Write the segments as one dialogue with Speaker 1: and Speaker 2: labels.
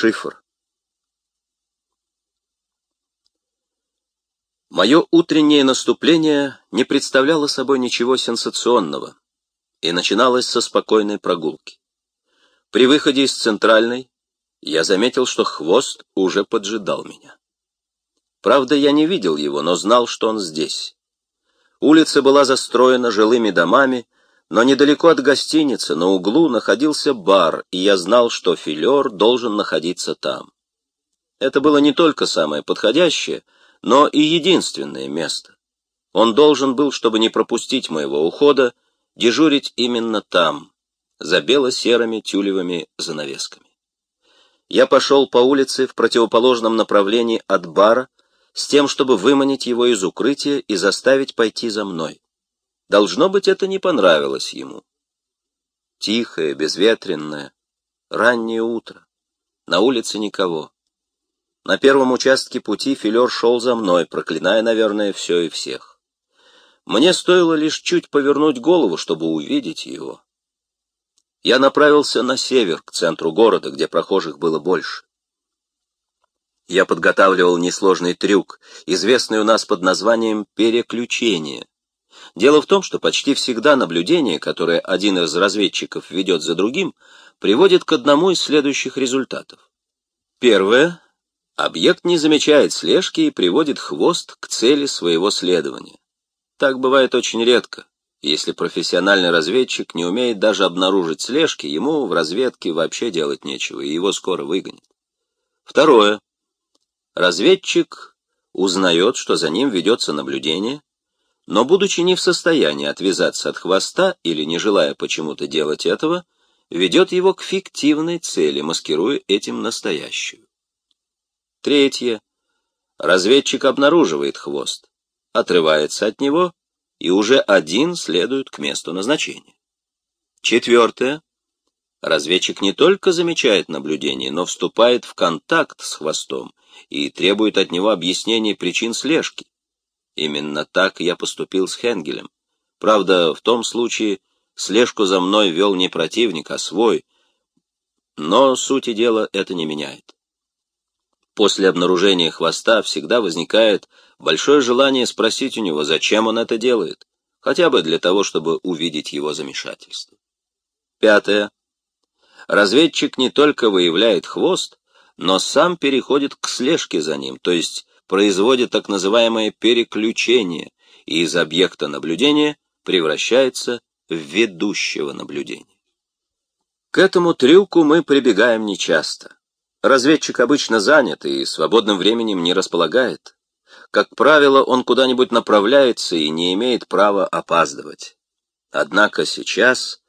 Speaker 1: Шифр. Мое утреннее наступление не представляло собой ничего сенсационного и начиналось со спокойной прогулки. При выходе из центральной я заметил, что хвост уже поджидал меня. Правда, я не видел его, но знал, что он здесь. Улица была застроена жилыми домами, но недалеко от гостиницы, на углу, находился бар, и я знал, что филер должен находиться там. Это было не только самое подходящее, но и единственное место. Он должен был, чтобы не пропустить моего ухода, дежурить именно там, за бело-серыми тюлевыми занавесками. Я пошел по улице в противоположном направлении от бара, с тем, чтобы выманить его из укрытия и заставить пойти за мной. Должно быть, это не понравилось ему. Тихое, безветренное, раннее утро. На улице никого. На первом участке пути филер шел за мной, проклиная, наверное, все и всех. Мне стоило лишь чуть повернуть голову, чтобы увидеть его. Я направился на север, к центру города, где прохожих было больше. Я подготавливал несложный трюк, известный у нас под названием «переключение». Дело в том, что почти всегда наблюдение, которое один из разведчиков ведет за другим, приводит к одному из следующих результатов. Первое. Объект не замечает слежки и приводит хвост к цели своего следования. Так бывает очень редко. Если профессиональный разведчик не умеет даже обнаружить слежки, ему в разведке вообще делать нечего, и его скоро выгонят. Второе. Разведчик узнает, что за ним ведется наблюдение, но, будучи не в состоянии отвязаться от хвоста или не желая почему-то делать этого, ведет его к фиктивной цели, маскируя этим настоящую. Третье. Разведчик обнаруживает хвост, отрывается от него и уже один следует к месту назначения. Четвертое. Разведчик не только замечает наблюдение, но вступает в контакт с хвостом и требует от него объяснения причин слежки. Именно так я поступил с Хенгелем. Правда, в том случае слежку за мной вел не противник, а свой, но сути дела это не меняет. После обнаружения хвоста всегда возникает большое желание спросить у него, зачем он это делает, хотя бы для того, чтобы увидеть его замешательство. Пятое. Разведчик не только выявляет хвост, но сам переходит к слежке за ним, то есть производит так называемое переключение и из объекта наблюдения превращается в ведущего наблюдения. К этому трюку мы прибегаем нечасто. Разведчик обычно занят и свободным временем не располагает. Как правило, он куда-нибудь направляется и не имеет права опаздывать. Однако сейчас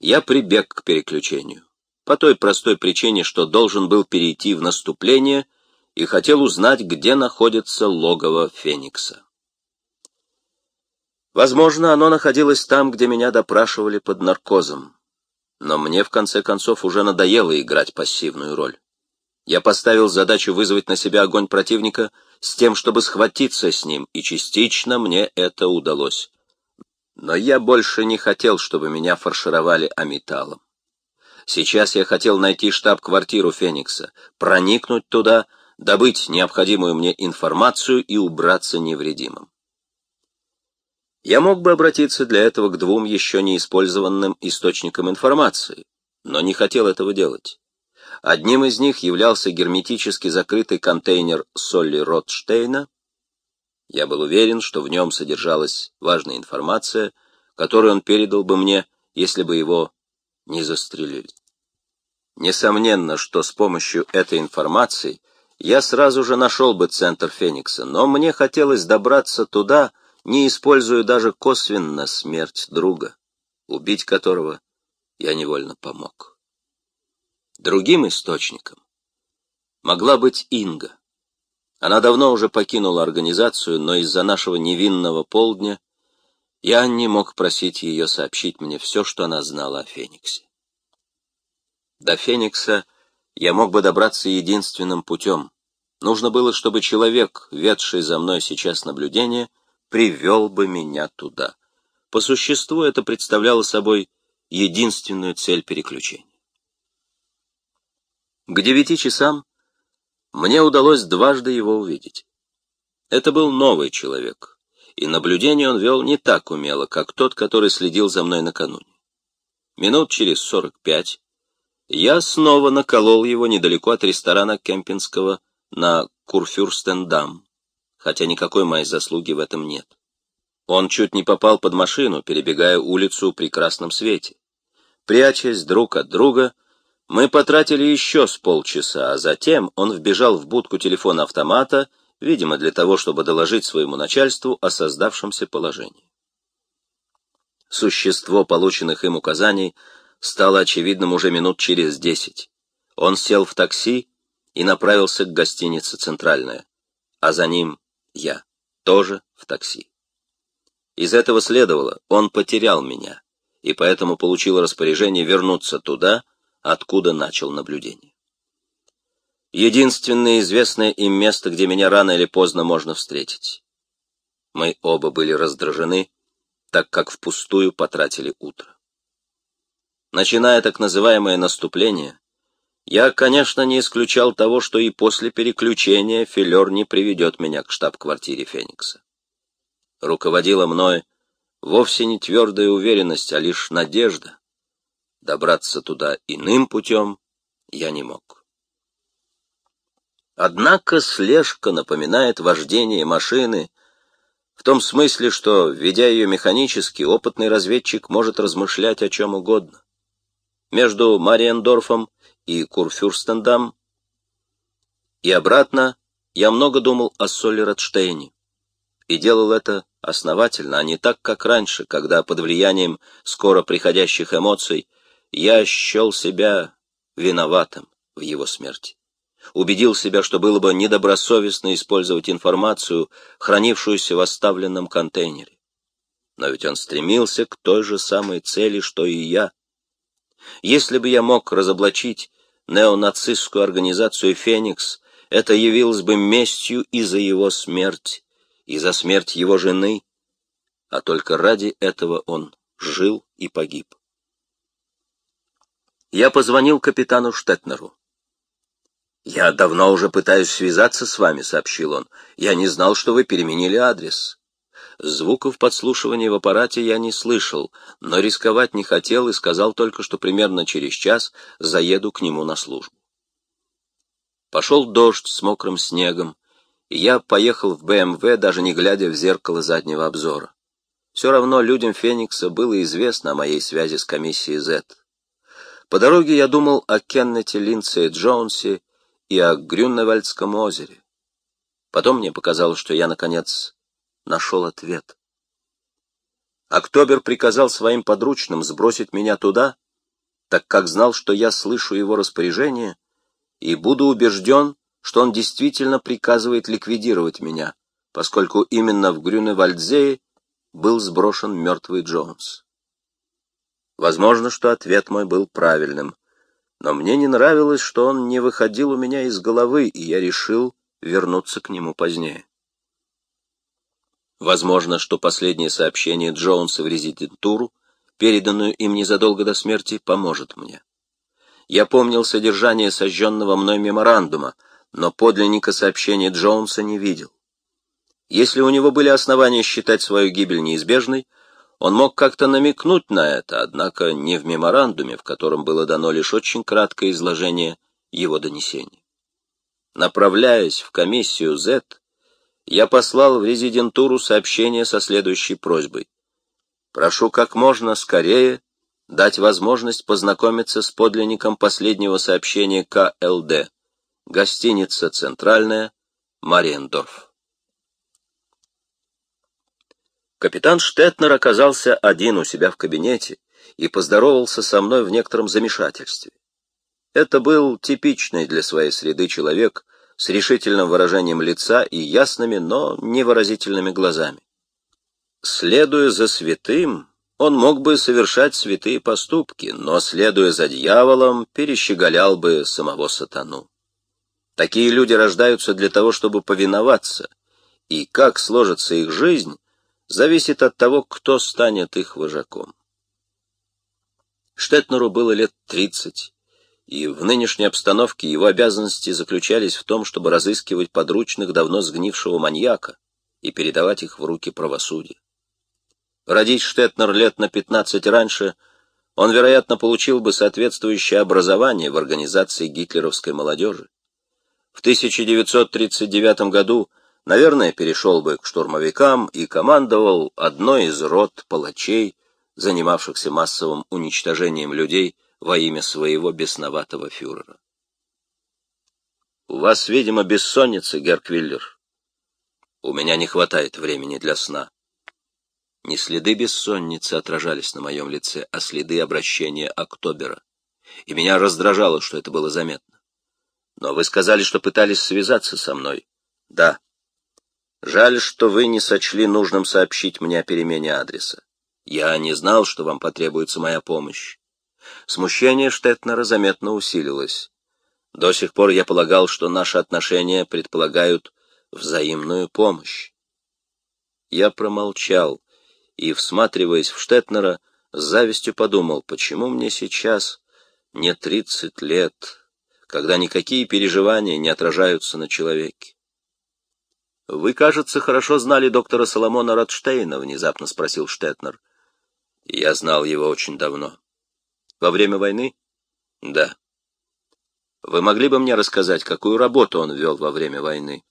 Speaker 1: я прибег к переключению по той простой причине, что должен был перейти в наступление и хотел узнать, где находится логово Феникса. Возможно, оно находилось там, где меня допрашивали под наркозом, но мне в конце концов уже надоело играть пассивную роль. Я поставил задачу вызвать на себя огонь противника с тем, чтобы схватиться с ним, и частично мне это удалось. Но я больше не хотел, чтобы меня фаршировали аметаллом. Сейчас я хотел найти штаб-квартиру Феникса, проникнуть туда, добыть необходимую мне информацию и убраться невредимым. Я мог бы обратиться для этого к двум еще не использованным источникам информации, но не хотел этого делать. Одним из них являлся герметически закрытый контейнер Солли Ротштейна. Я был уверен, что в нем содержалась важная информация, которую он передал бы мне, если бы его не застрелили. Несомненно, что с помощью этой информации я сразу же нашел бы центр Феникса, но мне хотелось добраться туда, не используя даже косвенно смерть друга, убить которого я невольно помог. Другим источником могла быть Инга. Она давно уже покинула организацию, но из-за нашего невинного полдня я не мог просить ее сообщить мне все, что она знала о Фениксе. До Феникса я мог бы добраться единственным путем. Нужно было, чтобы человек, ведший за мной сейчас наблюдение, привел бы меня туда. По существу это представляло собой единственную цель переключения. К девяти часам мне удалось дважды его увидеть. Это был новый человек, и наблюдение он вел не так умело, как тот, который следил за мной накануне. Минут через сорок пять я снова наколол его недалеко от ресторана Кемпинского на Курфюрстендам, хотя никакой моей заслуги в этом нет. Он чуть не попал под машину, перебегая улицу в прекрасном свете. Прячась друг от друга, мы потратили еще с полчаса, а затем он вбежал в будку телефона-автомата, видимо, для того, чтобы доложить своему начальству о создавшемся положении. Существо полученных им указаний стало очевидным уже минут через десять. Он сел в такси и направился к гостинице «Центральная», а за ним я, тоже в такси. Из этого следовало, он потерял меня, и поэтому получил распоряжение вернуться туда, откуда начал наблюдение. Единственное известное им место, где меня рано или поздно можно встретить. Мы оба были раздражены, так как впустую потратили утро. Начиная так называемое наступление, я, конечно, не исключал того, что и после переключения Филер не приведет меня к штаб-квартире Феникса. Руководила мной вовсе не твердая уверенность, а лишь надежда. Добраться туда иным путем я не мог. Однако слежка напоминает вождение машины в том смысле, что, ведя ее механически, опытный разведчик может размышлять о чем угодно. Между Мариендорфом и Курфюрстендам и обратно я много думал о Соллерадштейне и делал это основательно, а не так, как раньше, когда под влиянием скоро приходящих эмоций я счел себя виноватым в его смерти. Убедил себя, что было бы недобросовестно использовать информацию, хранившуюся в оставленном контейнере. Но ведь он стремился к той же самой цели, что и я. Если бы я мог разоблачить неонацистскую организацию «Феникс», это явилось бы местью и за его смерть, и за смерть его жены, а только ради этого он жил и погиб. Я позвонил капитану Штетнеру. «Я давно уже пытаюсь связаться с вами», — сообщил он. «Я не знал, что вы переменили адрес». Звуков подслушивания в аппарате я не слышал, но рисковать не хотел и сказал только, что примерно через час заеду к нему на службу. Пошел дождь с мокрым снегом, и я поехал в БМВ, даже не глядя в зеркало заднего обзора. Все равно людям Феникса было известно о моей связи с комиссией Z. По дороге я думал о Кеннете Линдсе Джонсе и о Грюнневальдском озере. Потом мне показалось, что я, наконец, нашел ответ. Октобер приказал своим подручным сбросить меня туда, так как знал, что я слышу его распоряжение, и буду убежден, что он действительно приказывает ликвидировать меня, поскольку именно в Грюневальдзее был сброшен мертвый Джонс. Возможно, что ответ мой был правильным, но мне не нравилось, что он не выходил у меня из головы, и я решил вернуться к нему позднее. Возможно, что последнее сообщение Джонса в резидентуру, переданную им незадолго до смерти, поможет мне. Я помнил содержание сожженного мной меморандума, но подлинника сообщения Джонса не видел. Если у него были основания считать свою гибель неизбежной, он мог как-то намекнуть на это, однако не в меморандуме, в котором было дано лишь очень краткое изложение его донесения. Направляясь в комиссию Z, я послал в резидентуру сообщение со следующей просьбой. Прошу как можно скорее дать возможность познакомиться с подлинником последнего сообщения КЛД. Гостиница «Центральная», Мариендорф. Капитан Штетнер оказался один у себя в кабинете и поздоровался со мной в некотором замешательстве. Это был типичный для своей среды человек, с решительным выражением лица и ясными, но невыразительными глазами. Следуя за святым, он мог бы совершать святые поступки, но, следуя за дьяволом, перещеголял бы самого сатану. Такие люди рождаются для того, чтобы повиноваться, и как сложится их жизнь, зависит от того, кто станет их вожаком. Штетнеру было лет тридцать, и в нынешней обстановке его обязанности заключались в том, чтобы разыскивать подручных давно сгнившего маньяка и передавать их в руки правосудия. Родись Штетнер лет на 15 раньше, он, вероятно, получил бы соответствующее образование в организации гитлеровской молодежи. В 1939 году, наверное, перешел бы к штурмовикам и командовал одной из рот палачей, занимавшихся массовым уничтожением людей во имя своего бесноватого фюрера. «У вас, видимо, бессонница, Герквиллер. У меня не хватает времени для сна». Не следы бессонницы отражались на моем лице, а следы обращения Октобера. И меня раздражало, что это было заметно. Но вы сказали, что пытались связаться со мной. Да. Жаль, что вы не сочли нужным сообщить мне о перемене адреса. Я не знал, что вам потребуется моя помощь. Смущение Штетнера заметно усилилось. До сих пор я полагал, что наши отношения предполагают взаимную помощь. Я промолчал и, всматриваясь в Штетнера, с завистью подумал, почему мне сейчас не тридцать лет, когда никакие переживания не отражаются на человеке. — Вы, кажется, хорошо знали доктора Соломона Ротштейна, — внезапно спросил Штетнер. — Я знал его очень давно. — Во время войны? — Да. — Вы могли бы мне рассказать, какую работу он вел во время войны?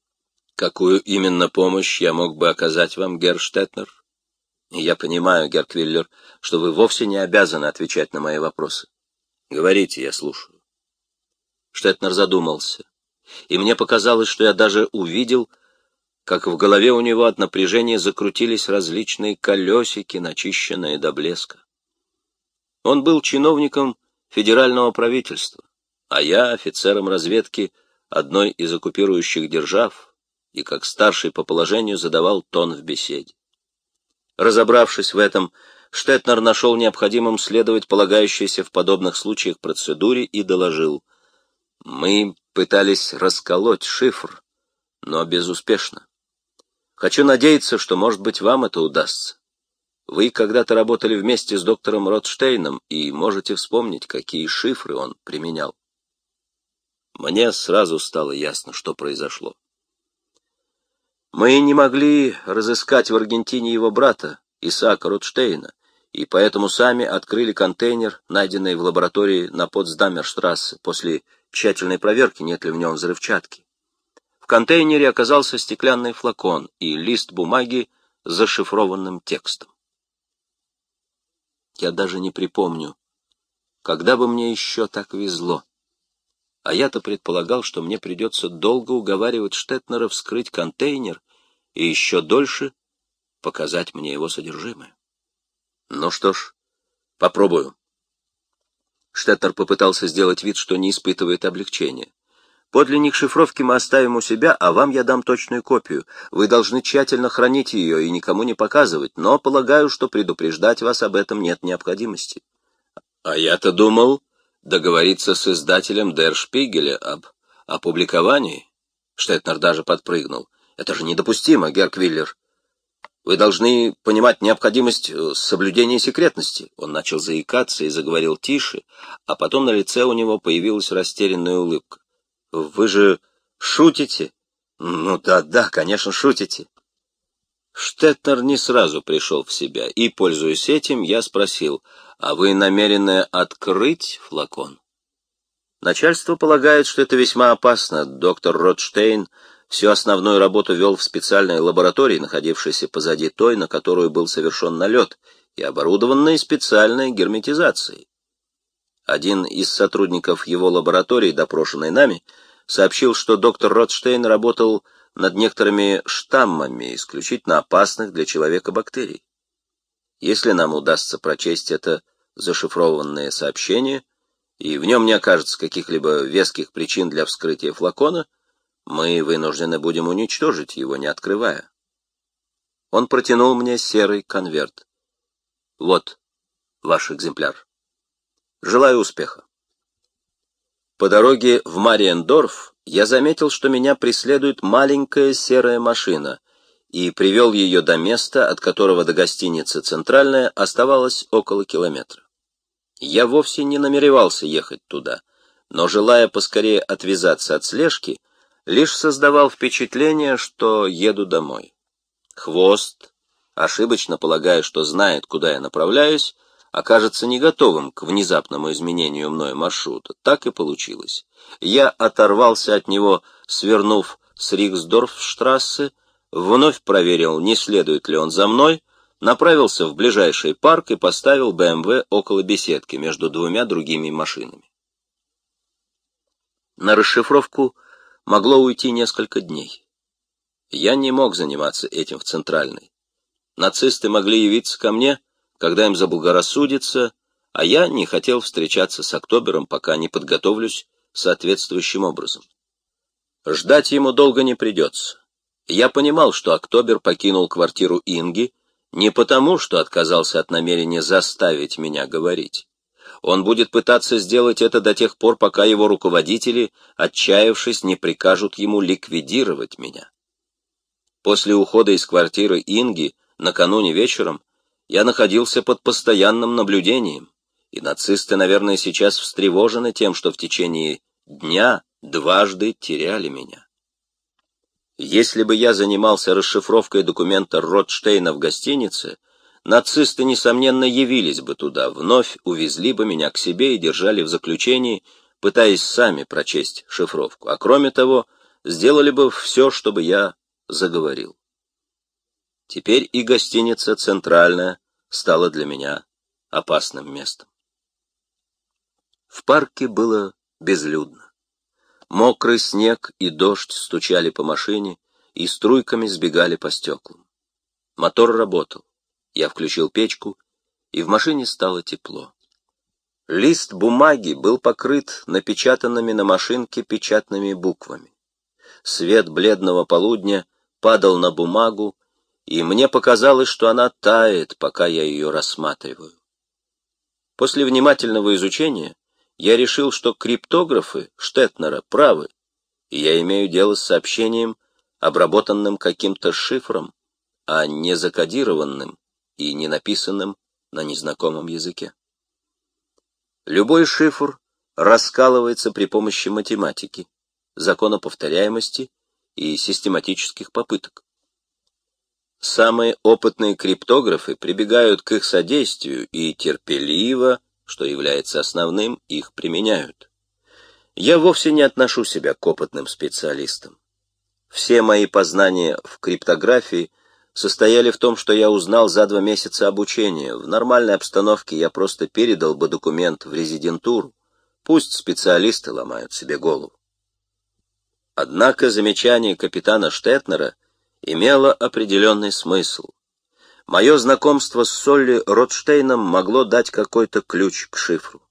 Speaker 1: — Какую именно помощь я мог бы оказать вам, Герр Штетнер? Я понимаю, Герквиллер, что вы вовсе не обязаны отвечать на мои вопросы. Говорите, я слушаю. Штетнер задумался, и мне показалось, что я даже увидел, как в голове у него от напряжения закрутились различные колесики, начищенные до блеска. Он был чиновником федерального правительства, а я офицером разведки одной из оккупирующих держав, и как старший по положению задавал тон в беседе. Разобравшись в этом, Штетнер нашел необходимым следовать полагающейся в подобных случаях процедуре и доложил. Мы пытались расколоть шифр, но безуспешно. Хочу надеяться, что, может быть, вам это удастся. Вы когда-то работали вместе с доктором Ротштейном и можете вспомнить, какие шифры он применял. Мне сразу стало ясно, что произошло. Мы не могли разыскать в Аргентине его брата, Исаака Ротштейна, и поэтому сами открыли контейнер, найденный в лаборатории на Потсдамерштрассе, после тщательной проверки, нет ли в нем взрывчатки. В контейнере оказался стеклянный флакон и лист бумаги с зашифрованным текстом. Я даже не припомню, когда бы мне еще так везло. А я-то предполагал, что мне придется долго уговаривать Штетнера вскрыть контейнер и еще дольше показать мне его содержимое. Ну что ж, попробую. Штеттер попытался сделать вид, что не испытывает облегчения. Подлинник шифровки мы оставим у себя, а вам я дам точную копию. Вы должны тщательно хранить ее и никому не показывать, но полагаю, что предупреждать вас об этом нет необходимости. А я-то думал, договориться с издателем Дер Шпигеля об опубликовании. Штетнер даже подпрыгнул. Это же недопустимо, Герквиллер. Вы должны понимать необходимость э, соблюдения секретности. Он начал заикаться и заговорил тише, а потом на лице у него появилась растерянная улыбка. Вы же шутите? Ну да, да, конечно, шутите. Штетнер не сразу пришел в себя, и, пользуясь этим, я спросил, а вы намерены открыть флакон? Начальство полагает, что это весьма опасно. Доктор Ротштейн всю основную работу вел в специальной лаборатории, находившейся позади той, на которую был совершен налет, и оборудованной специальной герметизацией. Один из сотрудников его лаборатории, допрошенный нами, сообщил, что доктор Ротштейн работал над некоторыми штаммами, исключительно опасных для человека бактерий. Если нам удастся прочесть это зашифрованное сообщение, и в нем не окажется каких-либо веских причин для вскрытия флакона, мы вынуждены будем уничтожить его, не открывая. Он протянул мне серый конверт. Вот ваш экземпляр. Желаю успеха. По дороге в Мариендорф я заметил, что меня преследует маленькая серая машина, и привел ее до места, от которого до гостиницы «Центральная» оставалось около километра. Я вовсе не намеревался ехать туда, но, желая поскорее отвязаться от слежки, лишь создавал впечатление, что еду домой. Хвост, ошибочно полагая, что знает, куда я направляюсь, окажется не готовым к внезапному изменению мною маршрута. Так и получилось. Я оторвался от него, свернув с Риксдорфштрассе, вновь проверил, не следует ли он за мной, направился в ближайший парк и поставил БМВ около беседки между двумя другими машинами. На расшифровку могло уйти несколько дней. Я не мог заниматься этим в Центральной. Нацисты могли явиться ко мне, когда им заблагорассудится, а я не хотел встречаться с Октобером, пока не подготовлюсь соответствующим образом. Ждать ему долго не придется. Я понимал, что Октобер покинул квартиру Инги не потому, что отказался от намерения заставить меня говорить. Он будет пытаться сделать это до тех пор, пока его руководители, отчаявшись, не прикажут ему ликвидировать меня. После ухода из квартиры Инги накануне вечером я находился под постоянным наблюдением, и нацисты, наверное, сейчас встревожены тем, что в течение дня дважды теряли меня. Если бы я занимался расшифровкой документа Ротштейна в гостинице, нацисты, несомненно, явились бы туда, вновь увезли бы меня к себе и держали в заключении, пытаясь сами прочесть шифровку, а кроме того, сделали бы все, чтобы я заговорил. Теперь и гостиница «Центральная» стала для меня опасным местом. В парке было безлюдно. Мокрый снег и дождь стучали по машине и струйками сбегали по стеклам. Мотор работал. Я включил печку, и в машине стало тепло. Лист бумаги был покрыт напечатанными на машинке печатными буквами. Свет бледного полудня падал на бумагу и мне показалось, что она тает, пока я ее рассматриваю. После внимательного изучения я решил, что криптографы Штетнера правы, и я имею дело с сообщением, обработанным каким-то шифром, а не закодированным и не написанным на незнакомом языке. Любой шифр раскалывается при помощи математики, закона повторяемости и систематических попыток. Самые опытные криптографы прибегают к их содействию и терпеливо, что является основным, их применяют. Я вовсе не отношу себя к опытным специалистам. Все мои познания в криптографии состояли в том, что я узнал за два месяца обучения. В нормальной обстановке я просто передал бы документ в резидентуру. Пусть специалисты ломают себе голову. Однако замечание капитана Штетнера — имело определенный смысл. Мое знакомство с Солли Ротштейном могло дать какой-то ключ к шифру.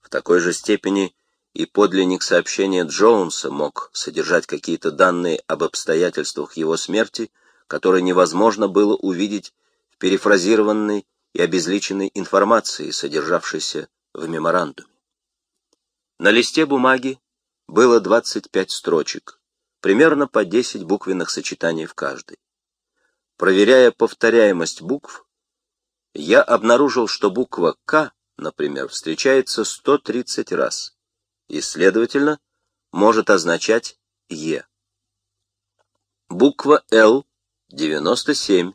Speaker 1: В такой же степени и подлинник сообщения Джонса мог содержать какие-то данные об обстоятельствах его смерти, которые невозможно было увидеть в перефразированной и обезличенной информации, содержавшейся в меморандуме. На листе бумаги было 25 строчек, примерно по 10 буквенных сочетаний в каждой. Проверяя повторяемость букв, я обнаружил, что буква «К», например, встречается 130 раз и, следовательно, может означать «Е». Буква «Л» — 97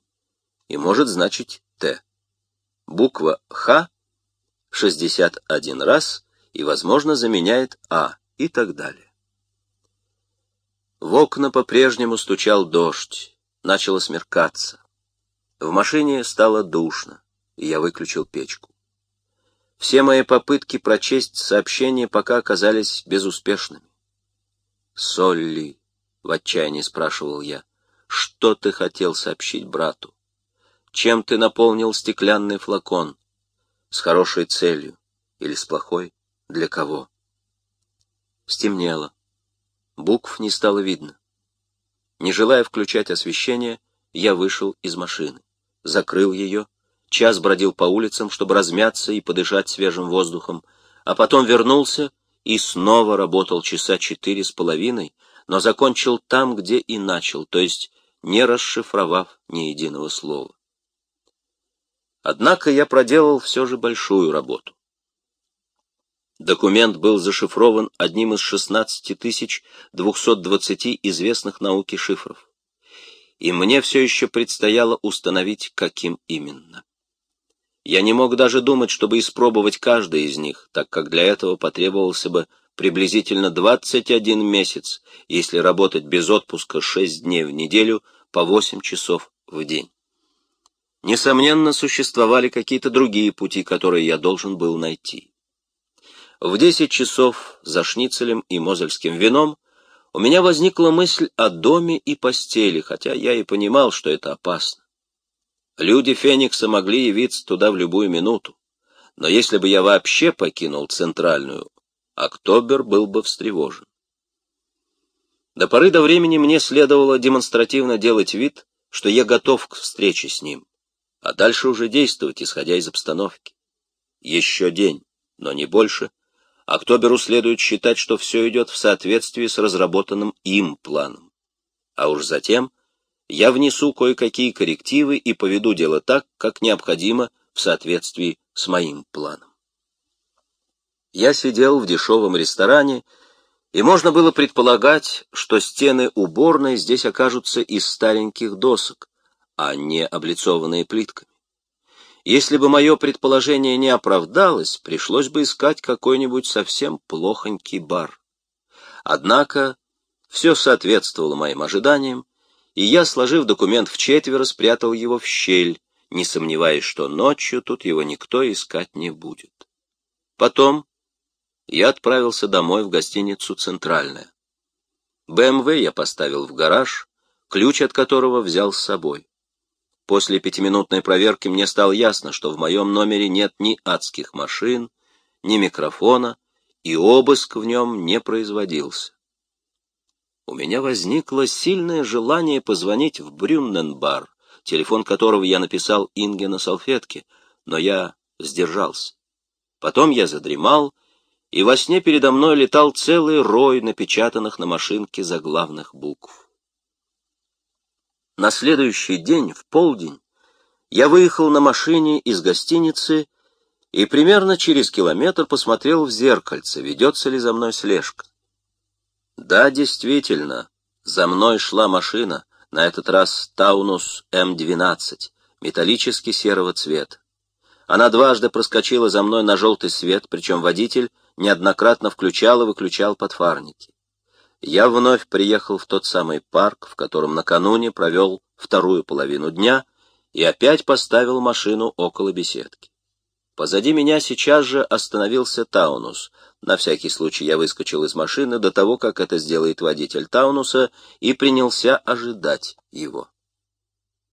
Speaker 1: и может значить «Т». Буква «Х» — 61 раз и, возможно, заменяет «А» и так далее. В окна по-прежнему стучал дождь, начало смеркаться. В машине стало душно, и я выключил печку. Все мои попытки прочесть сообщение пока оказались безуспешными. «Солли», — в отчаянии спрашивал я, — «что ты хотел сообщить брату? Чем ты наполнил стеклянный флакон? С хорошей целью или с плохой? Для кого?» Стемнело. Букв не стало видно. Не желая включать освещение, я вышел из машины, закрыл ее, час бродил по улицам, чтобы размяться и подышать свежим воздухом, а потом вернулся и снова работал часа четыре с половиной, но закончил там, где и начал, то есть не расшифровав ни единого слова. Однако я проделал все же большую работу. Документ был зашифрован одним из 16 220 известных науке шифров. И мне все еще предстояло установить, каким именно. Я не мог даже думать, чтобы испробовать каждый из них, так как для этого потребовался бы приблизительно 21 месяц, если работать без отпуска 6 дней в неделю по 8 часов в день. Несомненно, существовали какие-то другие пути, которые я должен был найти. В 10 часов за шницелем и мозельским вином у меня возникла мысль о доме и постели, хотя я и понимал, что это опасно. Люди Феникса могли явиться туда в любую минуту, но если бы я вообще покинул Центральную, Октобер был бы встревожен. До поры до времени мне следовало демонстративно делать вид, что я готов к встрече с ним, а дальше уже действовать, исходя из обстановки. Еще день, но не больше. Октоберу следует считать, что все идет в соответствии с разработанным им планом. А уж затем я внесу кое-какие коррективы и поведу дело так, как необходимо в соответствии с моим планом. Я сидел в дешевом ресторане, и можно было предполагать, что стены уборной здесь окажутся из стареньких досок, а не облицованные плитками. Если бы мое предположение не оправдалось, пришлось бы искать какой-нибудь совсем плохонький бар. Однако все соответствовало моим ожиданиям, и я, сложив документ в четверо, спрятал его в щель, не сомневаясь, что ночью тут его никто искать не будет. Потом я отправился домой в гостиницу «Центральная». БМВ я поставил в гараж, ключ от которого взял с собой. После пятиминутной проверки мне стало ясно, что в моем номере нет ни адских машин, ни микрофона, и обыск в нем не производился у меня возникло сильное желание позвонить в Брюнненбар, телефон которого я написал Инге на салфетке, но я сдержался. Потом я задремал, и во сне передо мной летал целый рой напечатанных на машинке заглавных букв. На следующий день, в полдень, я выехал на машине из гостиницы и примерно через километр посмотрел в зеркальце, ведется ли за мной слежка. Да, действительно, за мной шла машина, на этот раз Таунус М-12, металлически серого цвета. Она дважды проскочила за мной на желтый свет, причем водитель неоднократно включал и выключал подфарники. Я вновь приехал в тот самый парк, в котором накануне провел вторую половину дня, и опять поставил машину около беседки. Позади меня сейчас же остановился Таунус. На всякий случай я выскочил из машины до того, как это сделает водитель Таунуса, и принялся ожидать его.